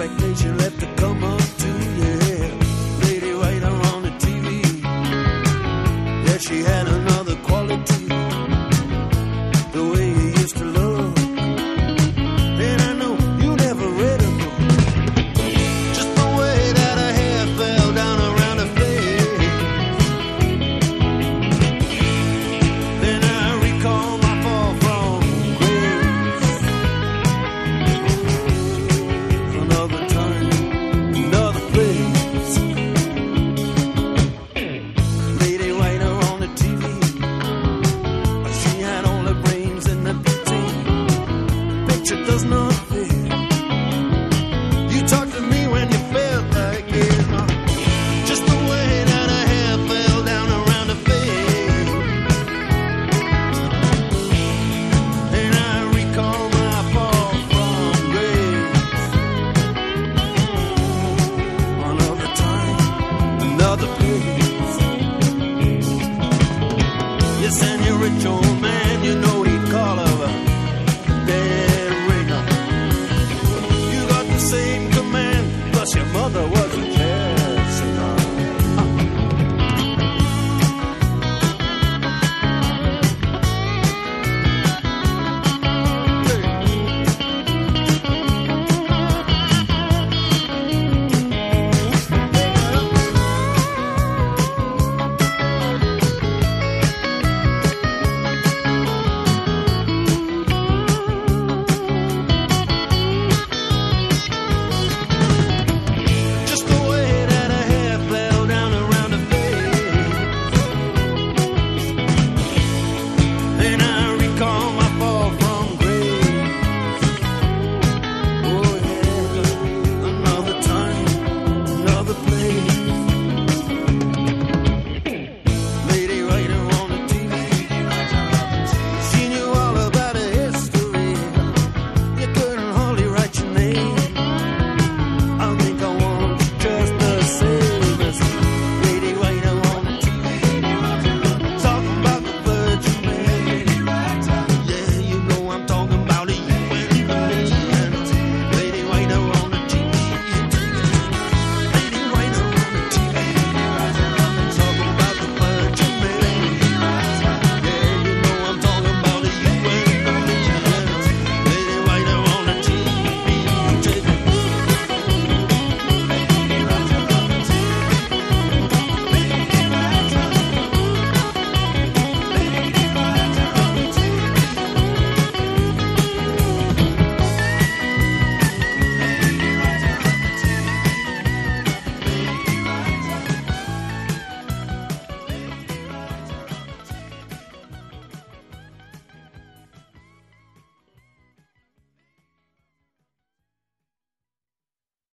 expectation left to come up to your head. Lady right on the TV. Yeah, she had.